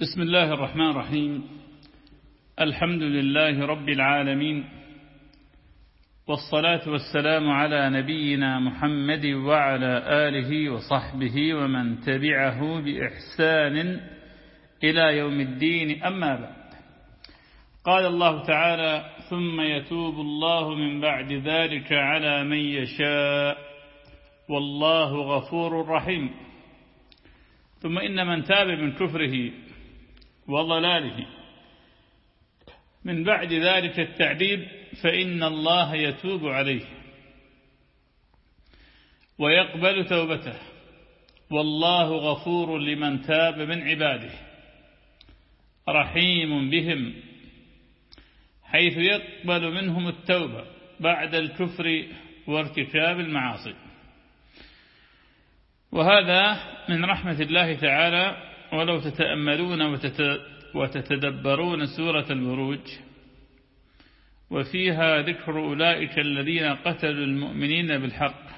بسم الله الرحمن الرحيم. الحمد لله رب العالمين. والصلاة والسلام على نبينا محمد وعلى آله وصحبه ومن تبعه بإحسان إلى يوم الدين. أما بعد. قال الله تعالى ثم يتوب الله من بعد ذلك على من يشاء. والله غفور رحيم. ثم إن من تاب من كفره وضلاله. من بعد ذلك التعذيب فإن الله يتوب عليه. ويقبل توبته. والله غفور لمن تاب من عباده. رحيم بهم. حيث يقبل منهم التوبة بعد الكفر وارتكاب المعاصي. وهذا من رحمة الله تعالى ولو تتأملون وتتدبرون سورة البروج وفيها ذكر أولئك الذين قتلوا المؤمنين بالحق.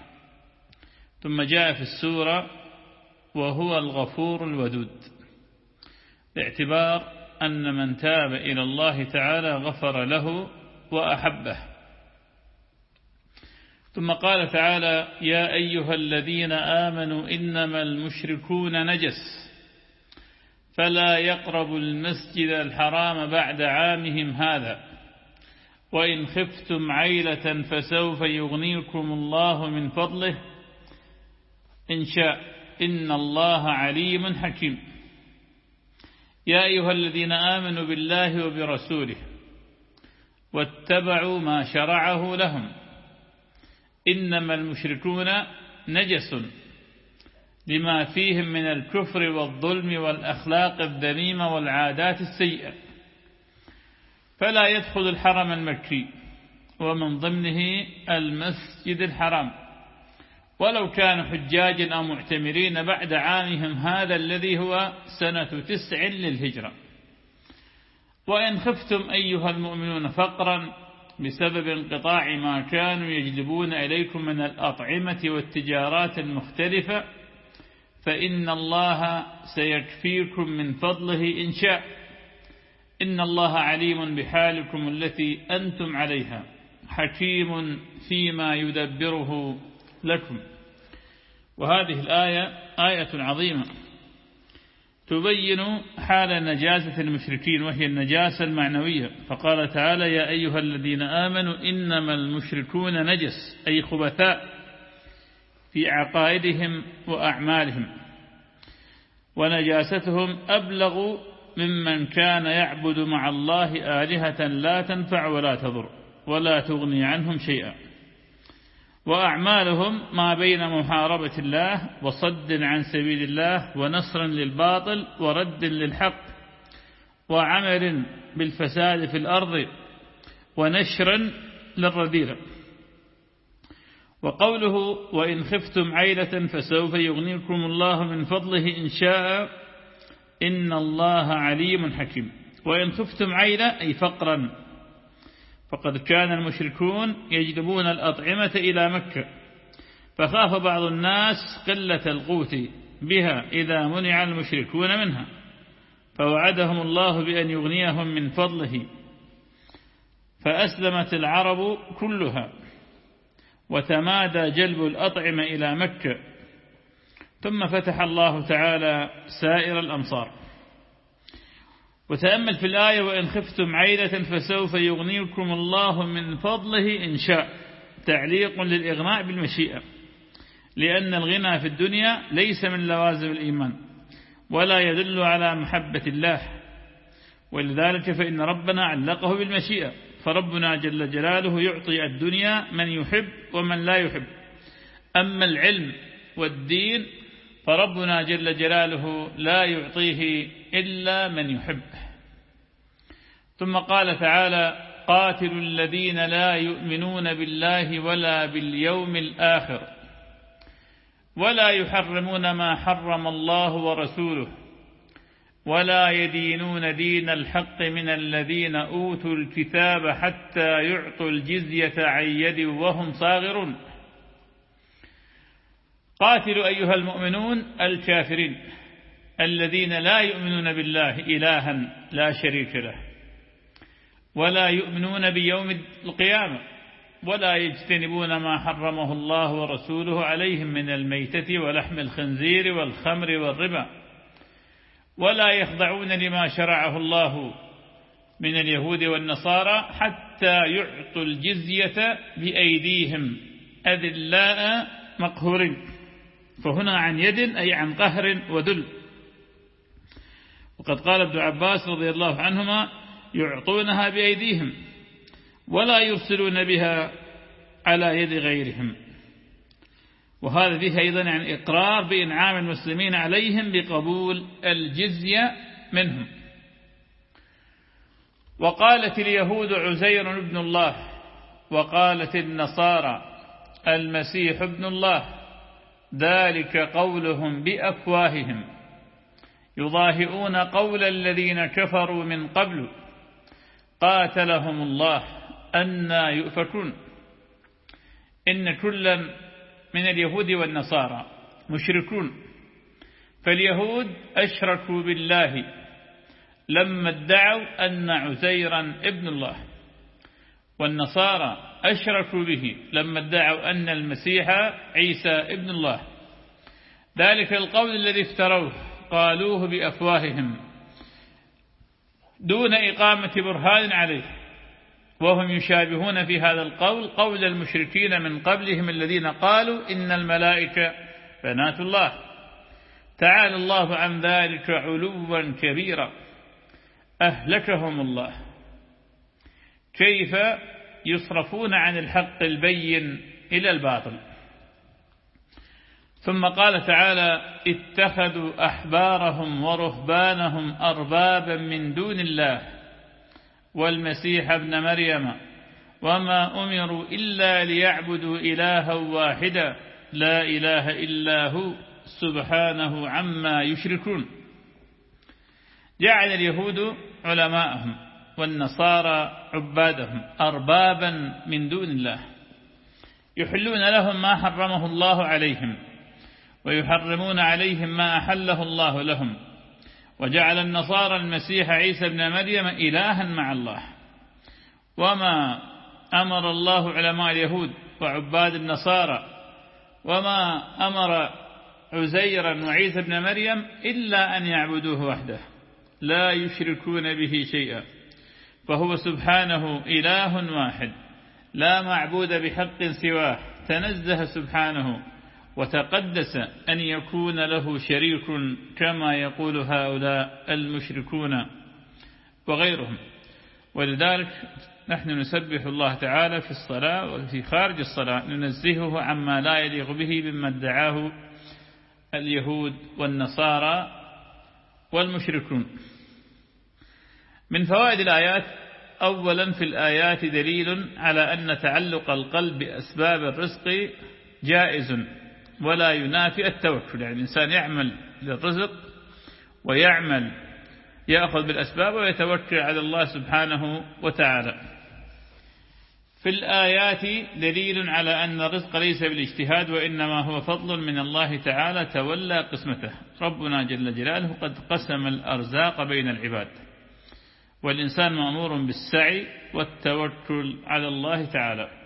ثم جاء في السورة وهو الغفور الودود. باعتبار أن من تاب إلى الله تعالى غفر له وأحبه. ثم قال تعالى يا أيها الذين آمنوا إنما المشركون نجس. فلا يقربوا المسجد الحرام بعد عامهم هذا. وإن خفتم عيلة فسوف يغنيكم الله من فضله. إن شاء إن الله عليم حكيم. يا أيها الذين آمنوا بالله وبرسوله واتبعوا ما شرعه لهم. إنما المشركون نجس. لما فيهم من الكفر والظلم والأخلاق الذميمة والعادات السيئة. فلا يدخل الحرم المكي ومن ضمنه المسجد الحرام. ولو كانوا حجاجا أو معتمرين بعد عامهم هذا الذي هو سنة تسع للهجرة. وإن خفتم أيها المؤمنون فقرا بسبب انقطاع ما كانوا يجلبون إليكم من الأطعمة والتجارات المختلفة فإن الله سيكفيكم من فضله إن شاء. إن الله عليم بحالكم التي أنتم عليها حكيم فيما يدبره لكم. وهذه الآية آية عظيمة. تبين حال نجاسة المشركين وهي النجاسة المعنوية. فقال تعالى يا أيها الذين آمنوا إنما المشركون نجس أي خبثاء. في عقائدهم وأعمالهم ونجاستهم أبلغ ممن كان يعبد مع الله آلهة لا تنفع ولا تضر ولا تغني عنهم شيئا. وأعمالهم ما بين محاربة الله وصد عن سبيل الله ونصر للباطل ورد للحق وعمل بالفساد في الأرض ونشر للرذيلة. وقوله وإن خفتم عيلة فسوف يغنيكم الله من فضله إن شاء إن الله عليم حكيم. وإن خفتم عيلة أي فقرا. فقد كان المشركون يجلبون الأطعمة إلى مكة. فخاف بعض الناس قلة القوت بها إذا منع المشركون منها. فوعدهم الله بأن يغنيهم من فضله. فأسلمت العرب كلها. وتمادى جلب الأطعمة إلى مكة. ثم فتح الله تعالى سائر الأمصار. وتأمل في الآية وإن خفتم عيلة فسوف يغنيكم الله من فضله إن شاء. تعليق للإغناء بالمشيئة. لأن الغنى في الدنيا ليس من لوازم الإيمان ولا يدل على محبة الله. ولذلك فإن ربنا علقه بالمشيئة. فربنا جل جلاله يعطي الدنيا من يحب ومن لا يحب. أما العلم والدين فربنا جل جلاله لا يعطيه إلا من يحب. ثم قال تعالى قاتل الذين لا يؤمنون بالله ولا باليوم الآخر ولا يحرمون ما حرم الله ورسوله. ولا يدينون دين الحق من الذين أوتوا الكتاب حتى يعطوا الجزية عن يد وهم صاغرون. قاتلوا أيها المؤمنون الكافرين الذين لا يؤمنون بالله إلها لا شريك له ولا يؤمنون بيوم القيامة ولا يجتنبون ما حرمه الله ورسوله عليهم من الميتة ولحم الخنزير والخمر والربا. ولا يخضعون لما شرعه الله من اليهود والنصارى حتى يعطوا الجزية بأيديهم أذلاء مقهورين. فهنا عن يد أي عن قهر وذل. وقد قال ابن عباس رضي الله عنهما يعطونها بأيديهم ولا يرسلون بها على يد غيرهم. وهذا فيه أيضا عن إقرار بإنعام المسلمين عليهم بقبول الجزية منهم. وقالت اليهود عزير ابن الله وقالت النصارى المسيح ابن الله ذلك قولهم بأفواههم. يضاهئون قول الذين كفروا من قبل قاتلهم الله أنا يؤفكون. إن كلا من اليهود والنصارى مشركون. فاليهود أشركوا بالله لما ادعوا أن عزيرا ابن الله. والنصارى أشركوا به لما ادعوا أن المسيح عيسى ابن الله. ذلك القول الذي افتروه قالوه بأفواههم دون إقامة برهان عليه. وهم يشابهون في هذا القول قول المشركين من قبلهم الذين قالوا إن الملائكة بنات الله. تعالى الله عن ذلك علوا كبيرا. أهلكهم الله. كيف يصرفون عن الحق البين إلى الباطل. ثم قال تعالى اتخذوا أحبارهم ورهبانهم أربابا من دون الله. والمسيح ابن مريم. وما أمروا إلا ليعبدوا إلها واحدا. لا إله إلا هو. سبحانه عما يشركون. جعل اليهود علماءهم والنصارى عبادهم أربابا من دون الله. يحلون لهم ما حرمه الله عليهم. ويحرمون عليهم ما أحله الله لهم. وجعل النصارى المسيح عيسى بن مريم إلها مع الله. وما أمر الله علماء اليهود وعباد النصارى وما أمر عزيرا وعيسى بن مريم إلا أن يعبدوه وحده. لا يشركون به شيئا. فهو سبحانه إله واحد. لا معبود بحق سواه. تنزه سبحانه. وتقدس أن يكون له شريك كما يقول هؤلاء المشركون وغيرهم. ولذلك نحن نسبح الله تعالى في الصلاة وفي خارج الصلاة ننزهه عما لا يليق به مما ادعاه اليهود والنصارى والمشركون. من فوائد الآيات أولا في الآيات دليل على أن تعلق القلب بأسباب الرزق جائز. ولا ينافي التوكل. يعني الإنسان يعمل للرزق ويعمل يأخذ بالأسباب ويتوكل على الله سبحانه وتعالى. في الآيات دليل على أن الرزق ليس بالاجتهاد وإنما هو فضل من الله تعالى تولى قسمته. ربنا جل جلاله قد قسم الأرزاق بين العباد. والإنسان مأمور بالسعي والتوكل على الله تعالى.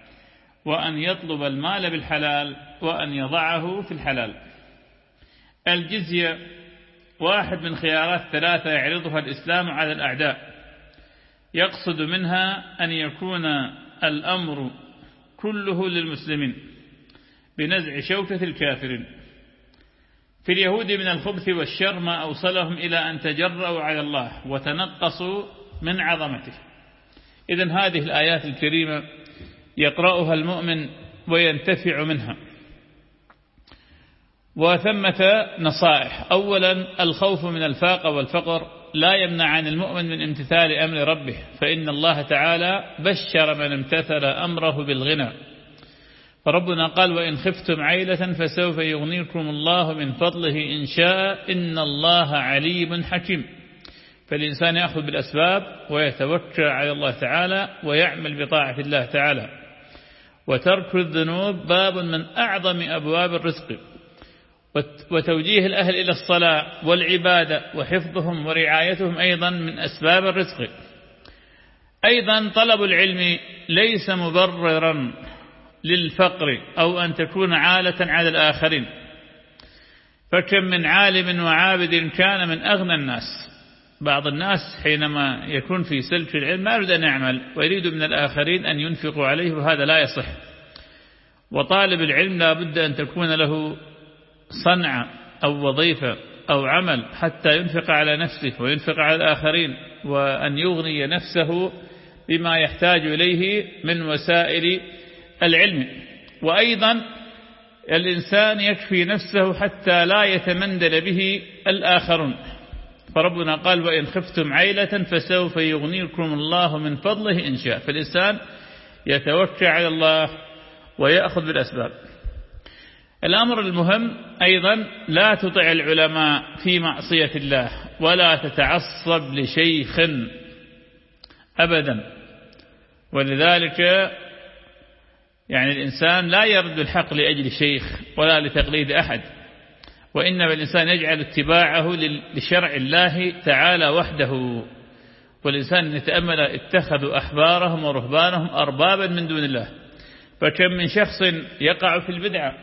وأن يطلب المال بالحلال وأن يضعه في الحلال. الجزية واحد من خيارات ثلاثة يعرضها الإسلام على الأعداء. يقصد منها أن يكون الأمر كله للمسلمين بنزع شوكة الكافرين. في اليهود من الخبث والشر ما أوصلهم إلى أن تجرأوا على الله وتنقصوا من عظمته. إذن هذه الآيات الكريمة يقرأها المؤمن وينتفع منها. وثمة نصائح. أولا الخوف من الفاقة والفقر لا يمنع عن المؤمن من امتثال أمر ربه فإن الله تعالى بشر من امتثل أمره بالغنى. فربنا قال وإن خفتم عيلة فسوف يغنيكم الله من فضله إن شاء إن الله عليم حكيم. فالإنسان يأخذ بالأسباب ويتوكل على الله تعالى ويعمل بطاعة الله تعالى. وترك الذنوب باب من أعظم أبواب الرزق. وتوجيه الأهل إلى الصلاة والعبادة وحفظهم ورعايتهم أيضا من أسباب الرزق. أيضا طلب العلم ليس مبررا للفقر أو أن تكون عالة على الآخرين. فكم من عالم وعابد كان من أغنى الناس. بعض الناس حينما يكون في سلك العلم ما يريد أن يعمل ويريد من الآخرين أن ينفقوا عليه وهذا لا يصح. وطالب العلم لا بد أن تكون له صنعة أو وظيفة أو عمل حتى ينفق على نفسه وينفق على الآخرين وأن يغني نفسه بما يحتاج إليه من وسائل العلم. وأيضا الإنسان يكفي نفسه حتى لا يتمندل به الآخرون. فربنا قال وإن خفتم عيلة فسوف يغنيكم الله من فضله إن شاء. فالإنسان يتوكل على الله ويأخذ بالأسباب. الأمر المهم أيضا لا تطع العلماء في معصية الله ولا تتعصب لشيخ أبدا. ولذلك يعني الإنسان لا يرد الحق لأجل شيخ ولا لتقليد أحد. وإنما الإنسان يجعل اتباعه لشرع الله تعالى وحده. والإنسان يتأمل اتخذوا أحبارهم ورهبانهم أربابا من دون الله. فكم من شخص يقع في البدعة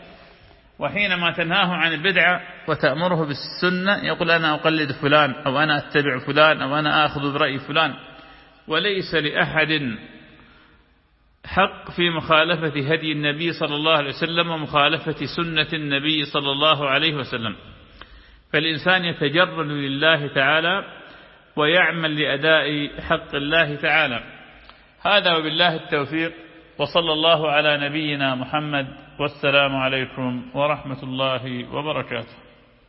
وحينما تنهاه عن البدعة وتأمره بالسنة يقول أنا أقلد فلان أو أنا أتبع فلان أو أنا آخذ برأي فلان وليس لأحد حق في مخالفة هدي النبي صلى الله عليه وسلم ومخالفة سنة النبي صلى الله عليه وسلم. فالإنسان يتجرد لله تعالى ويعمل لأداء حق الله تعالى. هذا وبالله التوفيق وصلى الله على نبينا محمد والسلام عليكم ورحمة الله وبركاته.